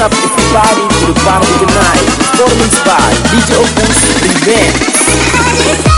everybody to the party tonight. Performance by DJ Opus Remix.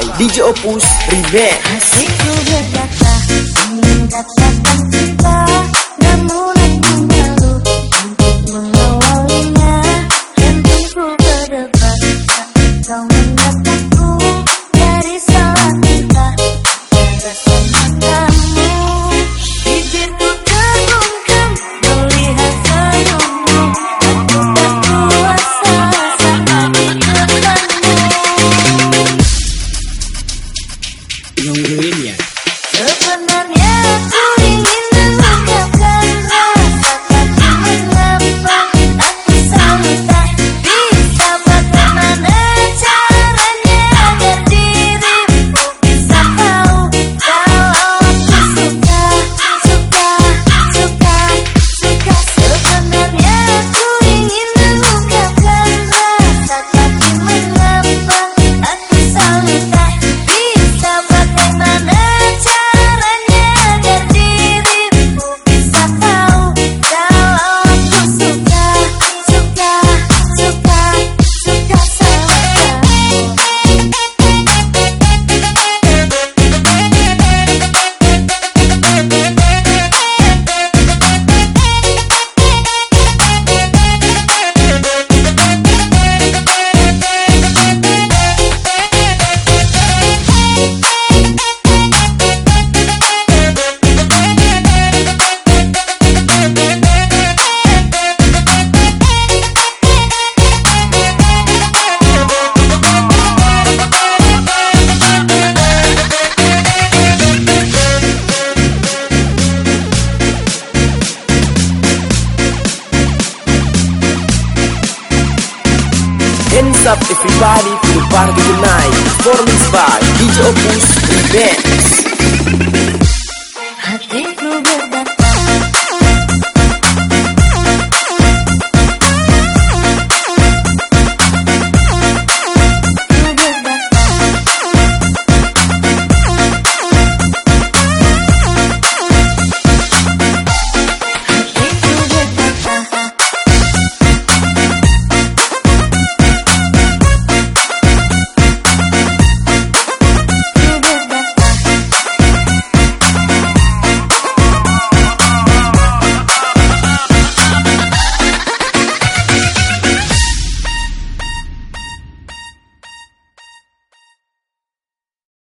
by DJ Opus Remix. Que tratar, Party Tonight, performance by DJ Opus Events. I think